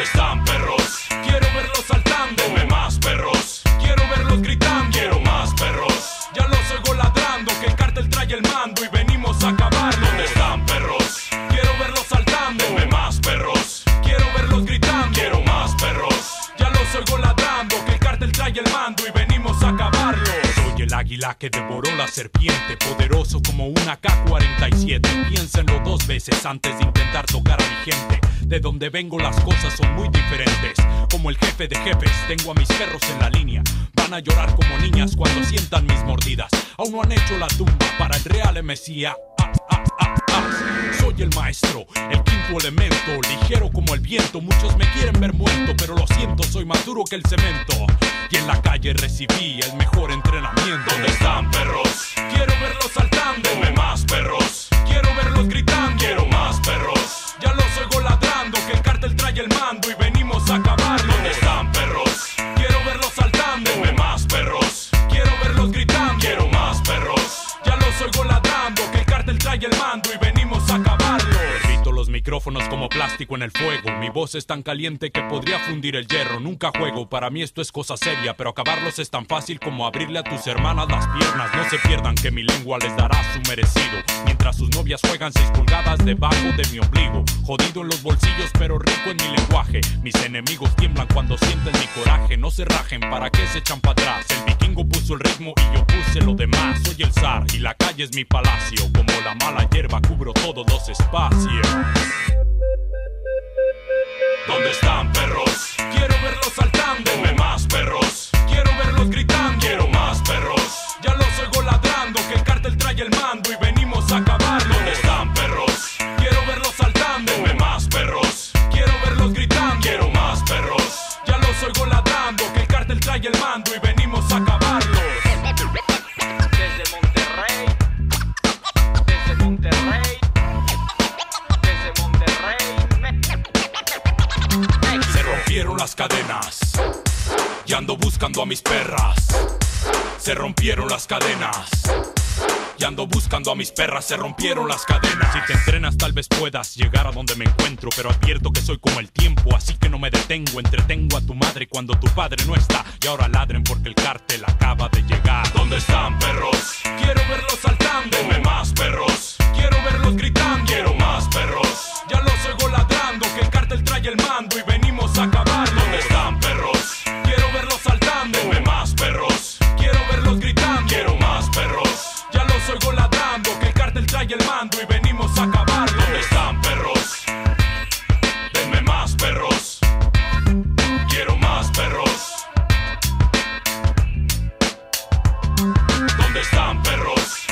¿Dónde están, perros? Quiero verlos saltando. Denme más, perros. Quiero verlos gritando. Quiero más, perros. Ya los oigo ladrando, que el cártel trae el mando y venimos a acabar. ¿Dónde están, perros? Quiero verlos saltando. Denme más, perros. Quiero verlos gritando. Quiero más, perros. Ya los oigo ladrando, que el cártel trae el mando y venimos a acabarlo el águila que devoró la serpiente, poderoso como una K-47. Piénsenlo dos veces antes de intentar tocar a de donde vengo las cosas son muy diferentes. Como el jefe de jefes, tengo a mis perros en la línea. Van a llorar como niñas cuando sientan mis mordidas. Aún no han hecho la tumba para el real. Ah, ah, ah, ah. Soy el maestro, el quinto elemento, ligero como el viento. Muchos me quieren ver muerto, pero lo siento, soy más duro que el cemento. Y en la calle recibí el mejor entrenamiento. ¿Dónde están perros? Quiero verlos saltando. Deme más perros. Quiero verlos que el mando y venimos a acabarlo. Micrófonos como plástico en el fuego. Mi voz es tan caliente que podría fundir el hierro. Nunca juego, para mí esto es cosa seria. Pero acabarlos es tan fácil como abrirle a tus hermanas las piernas. No se pierdan que mi lengua les dará su merecido. Mientras sus novias juegan seis pulgadas debajo de mi ombligo. Jodido en los bolsillos, pero rico en mi lenguaje. Mis enemigos tiemblan cuando sienten mi coraje. No se rajen, ¿para qué se echan para atrás? El vikingo puso el ritmo y yo puse lo demás. Soy el zar y la calle es mi palacio. Como la mala hierba cubro todos los espacios. ¿Dónde están perros? Quiero verlos saltando. Deme más perros. Quiero verlos gritando. Quiero más perros. Ya los oigo ladrando, que el cártel trae el mando y venimos a acabarlo. ¿Dónde están perros? Quiero verlos saltando. Deme más perros. Quiero verlos gritando. Quiero más perros. Ya los oigo ladrando, que el cártel trae el mando y venimos a acabarlo. Y ando buscando a mis perras. Se rompieron las cadenas. Y ando buscando a mis perras, se rompieron las cadenas. Si te entrenas, tal vez puedas llegar a donde me encuentro. Pero advierto que soy como el tiempo, así que no me detengo. Entretengo a tu madre cuando tu padre no está. Y ahora ladren porque el cártel acaba de llegar. ¿Dónde están perros? Quiero verlos saltando. y venimos a acabar. ¿Dónde están, perros? Denme más, perros. Quiero más, perros. ¿Dónde están, perros?